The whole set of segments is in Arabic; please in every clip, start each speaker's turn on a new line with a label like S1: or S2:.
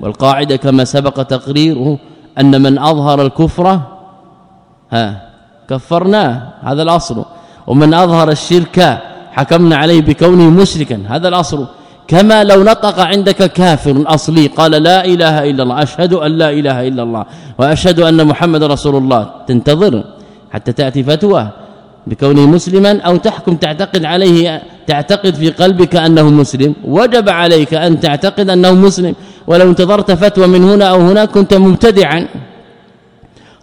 S1: والقاعدة كما سبق تقريره أن من أظهر الكفر ها كفرناه هذا الأصل. ومن أظهر الشرك حكمنا عليه بكونه مشركا هذا الأصل. كما لو نطق عندك كافر أصلي قال لا إله إلا الله أشهد أن لا إله إلا الله وأشهد أن محمد رسول الله تنتظر حتى تأتي فتوى بكونه مسلما أو تحكم تعتقد عليه تعتقد في قلبك أنه مسلم وجب عليك أن تعتقد أنه مسلم. ولو انتظرت فتوى من هنا أو هناك كنت مبتدعا.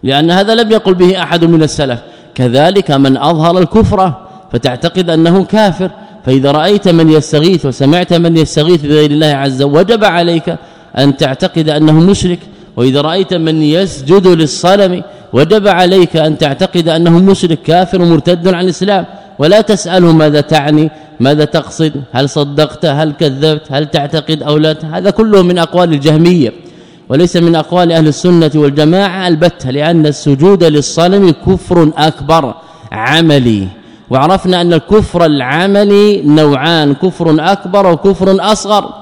S1: لأن هذا لم يقل به أحد من السلف. كذلك من أظهر الكفر فتعتقد أنه كافر. فإذا رأيت من يستغيث وسمعت من يستغيث بغير الله عز وجب عليك أن تعتقد أنه مشرك. وإذا رأيت من يسجد للصنم وجب عليك أن تعتقد أنه مشرك كافر مرتد عن الإسلام. ولا تسأله ماذا تعني ماذا تقصد هل صدقت هل كذبت هل تعتقد أو لا هذا كله من أقوال الجهمية وليس من أقوال أهل السنة والجماعة البتة لأن السجود للصنم كفر أكبر عملي وعرفنا أن الكفر العملي نوعان كفر أكبر وكفر أصغر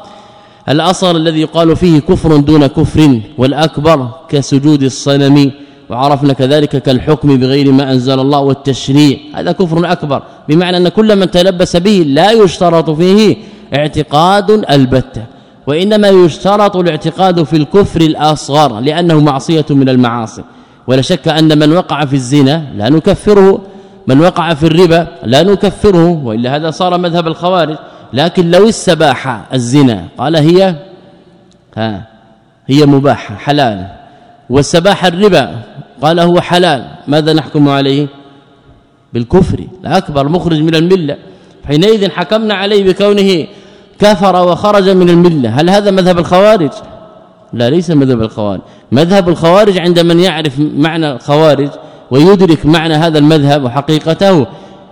S1: الأصغر الذي يقال فيه كفر دون كفر والأكبر كسجود الصنم وعرفنا كذلك كالحكم بغير ما أنزل الله والتشريع. هذا كفر أكبر بمعنى أن كل من تلبس به لا يشترط فيه اعتقاد البتة وإنما يشترط الاعتقاد في الكفر الأصغر لأنه معصية من المعاصي. ولا شك أن من وقع في الزنا لا نكفره من وقع في الربا لا نكفره وإلا هذا صار مذهب الخوارج. لكن لو استباح الزنا قال هي ها هي مباحة حلال. واستباح الربا. قال هو حلال. ماذا نحكم عليه؟ بالكفر. الأكبر مخرج من الملة. حينئذ حكمنا عليه بكونه كفر وخرج من الملة. هل هذا مذهب الخوارج؟ لا ليس مذهب الخوارج. مذهب الخوارج عند من يعرف معنى الخوارج ويدرك معنى هذا المذهب وحقيقته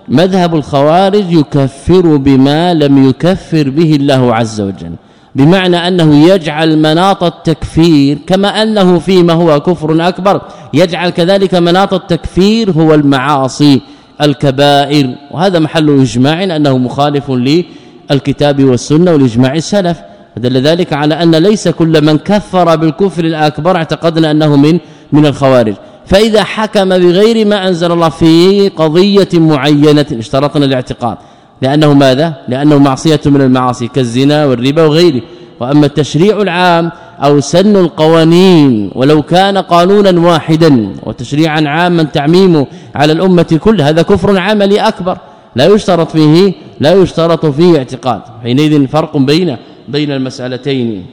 S1: مذهب الخوارج يكفر بما لم يكفر به الله عز وجل. بمعنى أنه يجعل مناط التكفير كما أنه فيما هو كفر أكبر يجعل كذلك مناط التكفير هو المعاصي الكبائر. وهذا محل إجماع أنه مخالف للكتاب والسنة والإجماع السلف. دل ذلك على أن ليس كل من كفر بالكفر الأكبر اعتقدنا أنه من من الخوارج. فإذا حكم بغير ما أنزل الله في قضية معينة اشترطنا الاعتقاد. لأنه ماذا؟ لأنه معصية من المعاصي كالزنا والربا وغيره. وأما التشريع العام أو سن القوانين ولو كان قانونا واحدا وتشريعا عاما تعميمه على الأمة كل هذا كفر عملي أكبر. لا يشترط فيه لا يشترط فيه اعتقاد. حينئذ فرق بين بين المسألتين.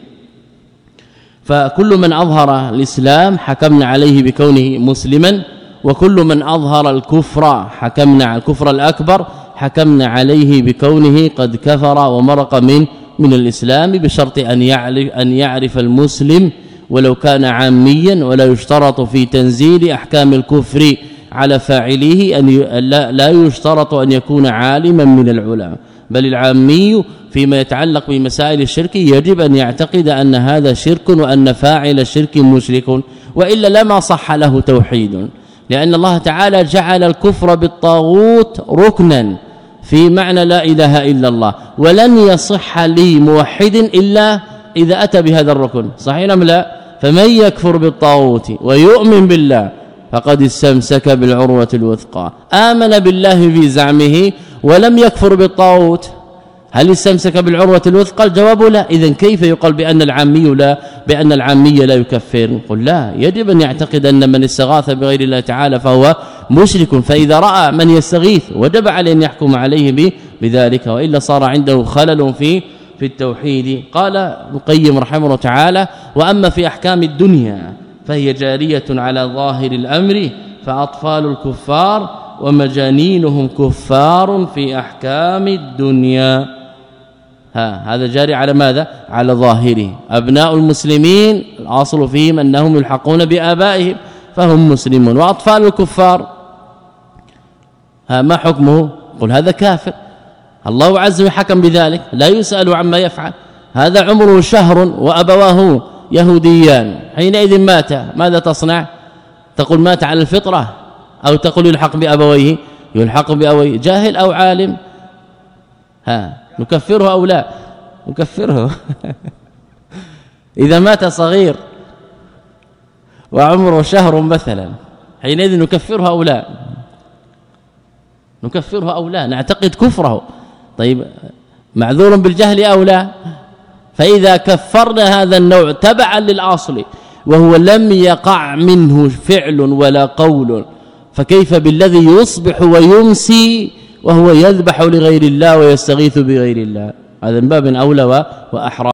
S1: فكل من أظهر الإسلام حكمنا عليه بكونه مسلما وكل من أظهر الكفر حكمنا على الكفر الأكبر حكمنا عليه بكونه قد كفر ومرق من من الإسلام بشرط أن يعرف أن يعرف المسلم ولو كان عاميا ولا يشترط في تنزيل أحكام الكفر على فاعله أن لا, لا يشترط أن يكون عالما من العلماء. بل العامي فيما يتعلق بمسائل الشرك يجب أن يعتقد أن هذا شرك وأن فاعل الشرك مشرك وإلا لما صح له توحيد. لأن الله تعالى جعل الكفر بالطاغوت ركنا. في معنى لا إله إلا الله. ولن يصح لي موحد إلا إذا أتى بهذا الركن. صحيح أم لا؟ فمن يكفر بالطاغوت ويؤمن بالله فقد استمسك بالعروة الوثقى. آمن بالله في زعمه ولم يكفر بالطاغوت. هل استمسك بالعروة الوثقى؟ الجواب لا. اذا كيف يقال بأن العامي لا بأن العامي لا يكفر؟ قل لا. يجب أن يعتقد أن من استغاث بغير الله تعالى فهو مشرك فإذا رأى من يستغيث وجب عليه أن يحكم عليه بذلك وإلا صار عنده خلل في في التوحيد. قال القيم رحمه الله تعالى وأما في أحكام الدنيا فهي جارية على ظاهر الأمر فأطفال الكفار ومجانينهم كفار في أحكام الدنيا. ها هذا جاري على ماذا؟ على ظاهره. أبناء المسلمين الأصل فيهم أنهم يلحقون بآبائهم فهم مسلمون. وأطفال الكفار ما حكمه؟ قل هذا كافر. الله عز وجل حكم بذلك لا يسأل عما يفعل. هذا عمره شهر وأبواه يهوديان. حينئذ مات. ماذا تصنع؟ تقول مات على الفطرة أو تقول يلحق بأبويه؟ يلحق بأبويه. جاهل أو عالم؟ ها نكفره أو لا؟ نكفره. إذا مات صغير وعمره شهر مثلا حينئذ نكفره أو لا؟ نكفره أو لا؟ نعتقد كفره. طيب معذور بالجهل أو لا؟ فإذا كفرنا هذا النوع تبعا للأصل وهو لم يقع منه فعل ولا قول فكيف بالذي يصبح ويمسي وهو يذبح لغير الله ويستغيث بغير الله؟ هذا من باب أولى وأحرى.